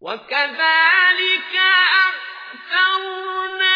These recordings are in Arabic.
وكذلك أعثرنا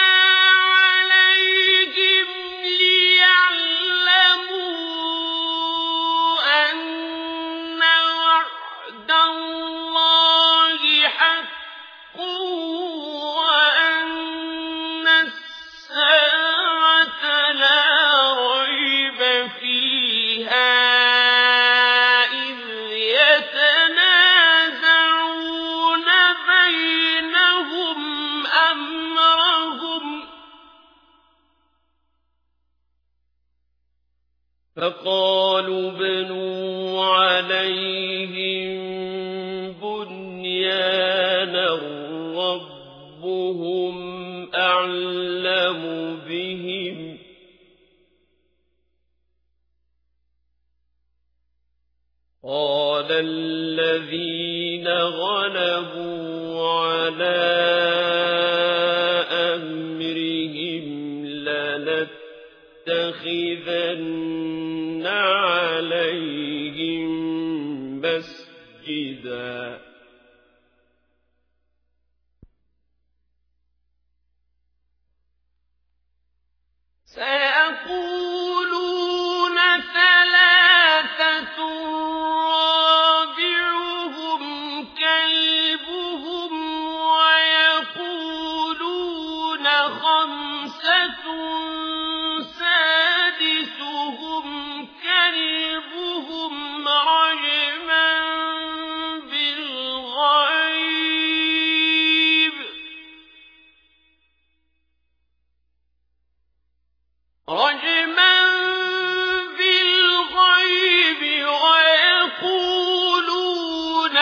فقالوا بنوا عليهم بنيانا ربهم أعلم بهم. قال الذين غلبوا على أمرهم لنتخذن عليهم مسجدا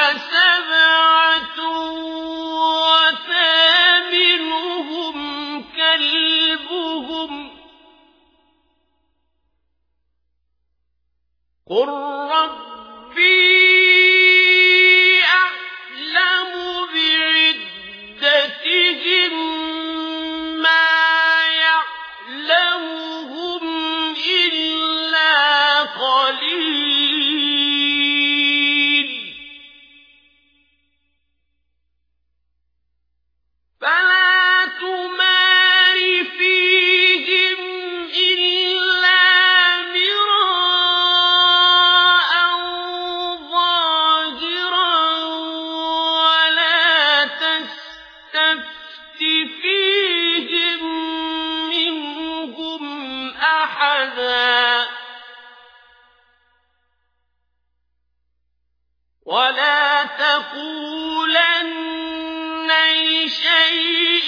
ويقولون سبعة وثامنهم كلبهم. قل ربي أحدا. ولا تقولن لشيء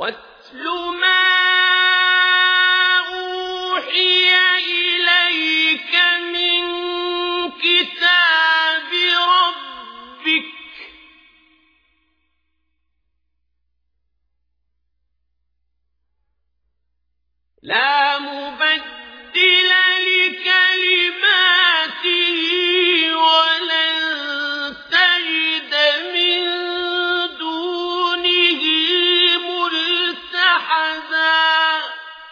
واتل ما